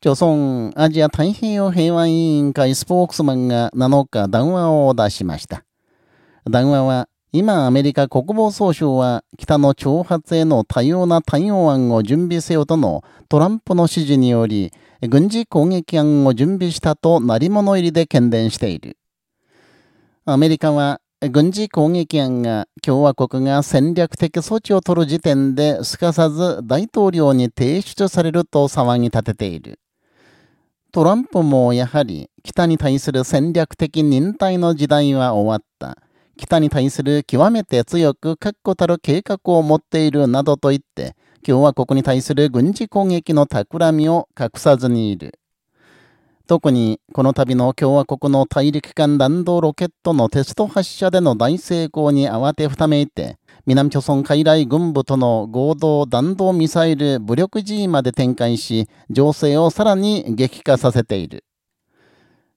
朝鮮アジア太平洋平和委員会スポークスマンが7日談話を出しました。談話は、今アメリカ国防総省は北の挑発への多様な対応案を準備せよとのトランプの指示により、軍事攻撃案を準備したとなり物入りで懸伝している。アメリカは軍事攻撃案が共和国が戦略的措置を取る時点ですかさず大統領に提出されると騒ぎ立てている。トランプもやはり北に対する戦略的忍耐の時代は終わった。北に対する極めて強く確固たる計画を持っているなどと言って、共和国に対する軍事攻撃の企みを隠さずにいる。特に、この度の共和国の大陸間弾道ロケットのテスト発射での大成功に慌てふためいて、南朝鮮海来軍部との合同弾道ミサイル武力 G まで展開し、情勢をさらに激化させている。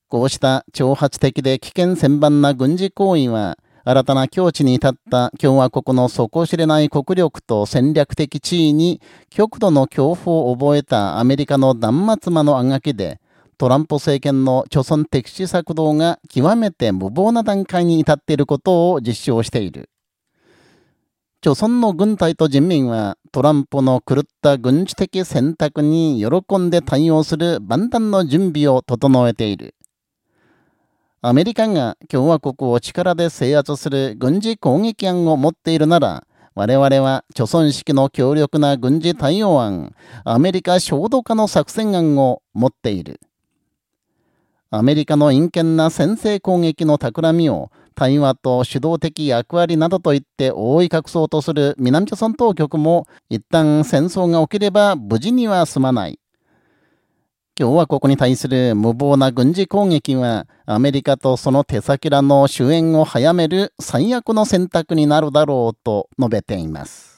こうした挑発的で危険千万な軍事行為は、新たな境地に至った共和国の底知れない国力と戦略的地位に極度の恐怖を覚えたアメリカの断末魔のあがきで、トランプ政権の貯村敵視策動が極めて無謀な段階に至っていることを実証している。朝鮮の軍隊と人民はトランプの狂った軍事的選択に喜んで対応する万端の準備を整えている。アメリカが共和国を力で制圧する軍事攻撃案を持っているなら、我々は貯村式の強力な軍事対応案、アメリカ焦土化の作戦案を持っている。アメリカの陰険な先制攻撃の企みを対話と主導的役割などと言って覆い隠そうとする南朝鮮当局も一旦戦争が起きれば無事には済まない。共和国に対する無謀な軍事攻撃はアメリカとその手先らの終焉を早める最悪の選択になるだろうと述べています。